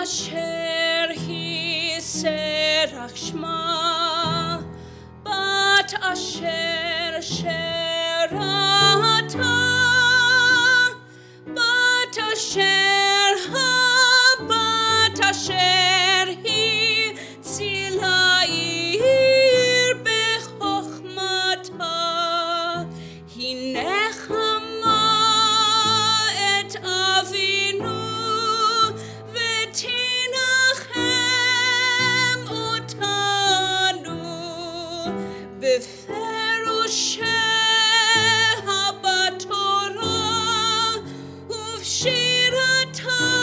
asher hiserach shma, bat asher sherach. Sheer her time.